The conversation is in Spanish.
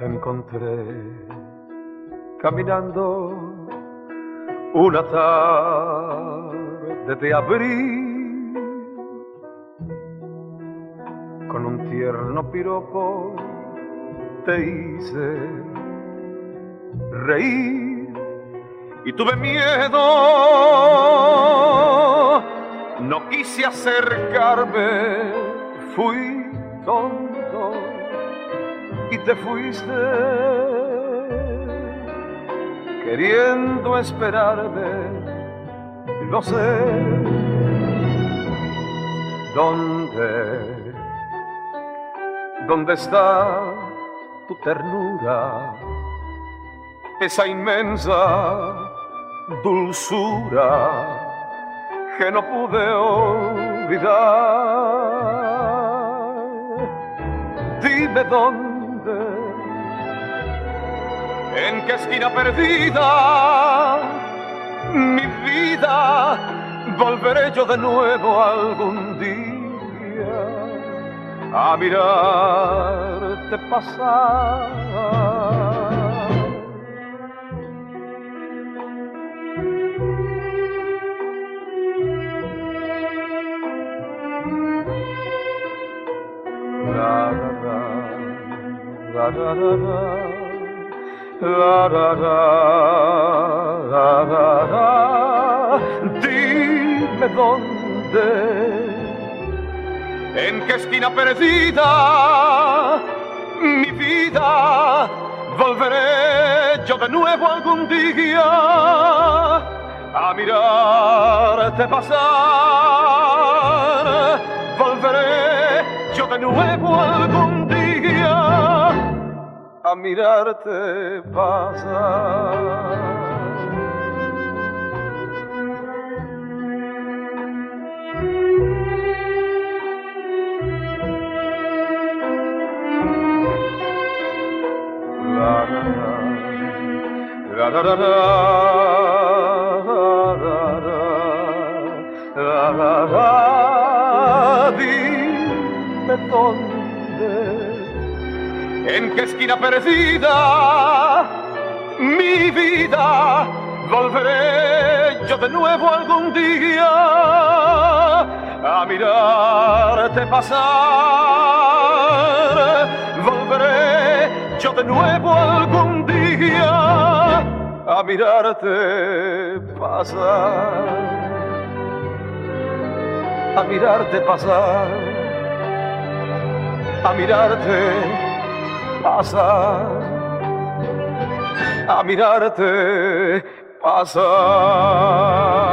encontré caminando una tarde de abril con un tierno piropo te hice reír y tuve miedo. No quise acercarme fui tonto y te fuiste queriendo esperarme, no sé. Dónde, dónde está tu ternura, esa inmensa dulzura que no pude olvidar. Dime dónde, en qué esquina perdida, mi vida, volveré yo de nuevo algún día a mirarte pasar. Dime dónde. En qué esquina perdida mi vida. Volveré yo de nuevo algún día a mirarte pasar mirarte pasar. La en qué esquina perdida mi vida volveré yo de nuevo algún día a mirarte pasar. Volveré yo de nuevo algún día a mirarte pasar. A mirarte pasar. A mirarte pasar, a mirarte pasar.